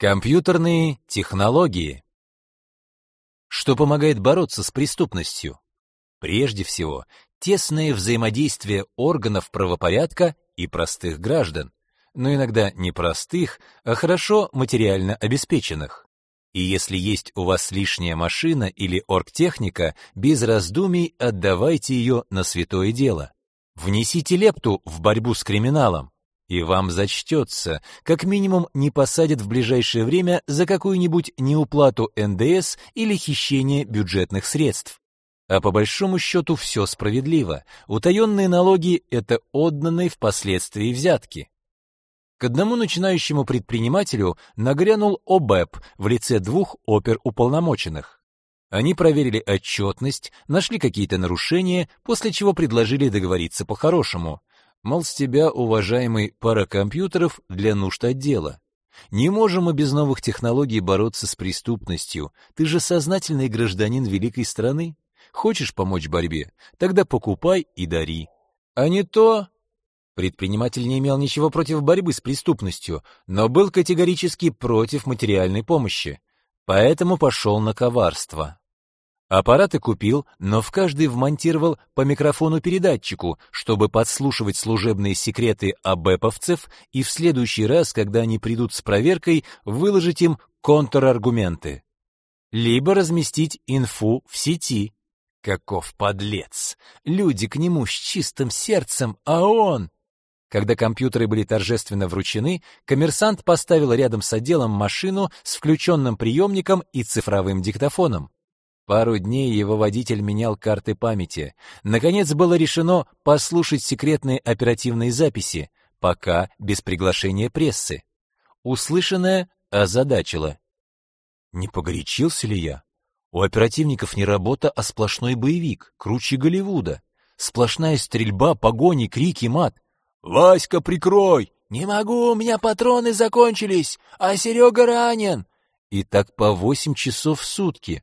Компьютерные технологии. Что помогает бороться с преступностью? Прежде всего, тесное взаимодействие органов правопорядка и простых граждан, но иногда не простых, а хорошо материально обеспеченных. И если есть у вас лишняя машина или оргтехника, без раздумий отдавайте ее на святое дело. Внесите лепту в борьбу с криминалом, и вам зачтется, как минимум не посадят в ближайшее время за какую-нибудь неуплату НДС или хищение бюджетных средств. А по большому счету все справедливо. Утаенные налоги — это отданные впоследствии взятки. К одному начинающему предпринимателю нагрянул ОБЭП в лице двух оперуполномоченных. Они проверили отчетность, нашли какие-то нарушения, после чего предложили договориться по-хорошему. Мол, с тебя, уважаемый, пара компьютеров для нужд отдела. Не можем мы без новых технологий бороться с преступностью. Ты же сознательный гражданин великой страны. Хочешь помочь борьбе? Тогда покупай и дари. А не то... Предприниматель не имел ничего против борьбы с преступностью, но был категорически против материальной помощи. Поэтому пошел на коварство. Аппараты купил, но в каждый вмонтировал по микрофону-передатчику, чтобы подслушивать служебные секреты абэповцев и в следующий раз, когда они придут с проверкой, выложить им контраргументы. Либо разместить инфу в сети. Каков подлец! Люди к нему с чистым сердцем, а он... Когда компьютеры были торжественно вручены, коммерсант поставил рядом с отделом машину с включенным приемником и цифровым диктофоном. Пару дней его водитель менял карты памяти. Наконец было решено послушать секретные оперативные записи, пока без приглашения прессы. Услышанное озадачило. Не погорячился ли я? У оперативников не работа, а сплошной боевик, круче Голливуда. Сплошная стрельба, погони, крики, мат. «Васька, прикрой!» «Не могу, у меня патроны закончились, а Серега ранен!» И так по восемь часов в сутки.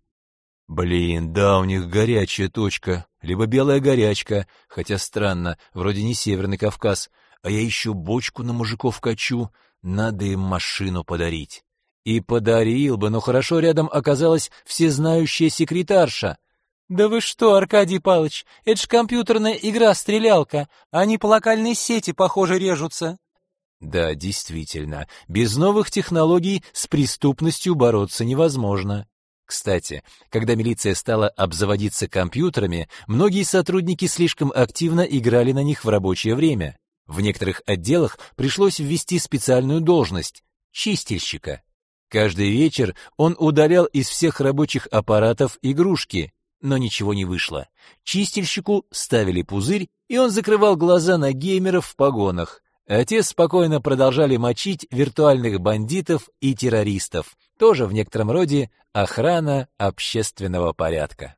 Блин, да, у них горячая точка, либо белая горячка, хотя странно, вроде не Северный Кавказ, а я еще бочку на мужиков качу, надо им машину подарить. И подарил бы, но хорошо рядом оказалась всезнающая секретарша. «Да вы что, Аркадий Палыч, это ж компьютерная игра-стрелялка, они по локальной сети, похоже, режутся». Да, действительно, без новых технологий с преступностью бороться невозможно. Кстати, когда милиция стала обзаводиться компьютерами, многие сотрудники слишком активно играли на них в рабочее время. В некоторых отделах пришлось ввести специальную должность — чистильщика. Каждый вечер он удалял из всех рабочих аппаратов игрушки, но ничего не вышло. Чистильщику ставили пузырь, и он закрывал глаза на геймеров в погонах, те спокойно продолжали мочить виртуальных бандитов и террористов, тоже в некотором роде охрана общественного порядка.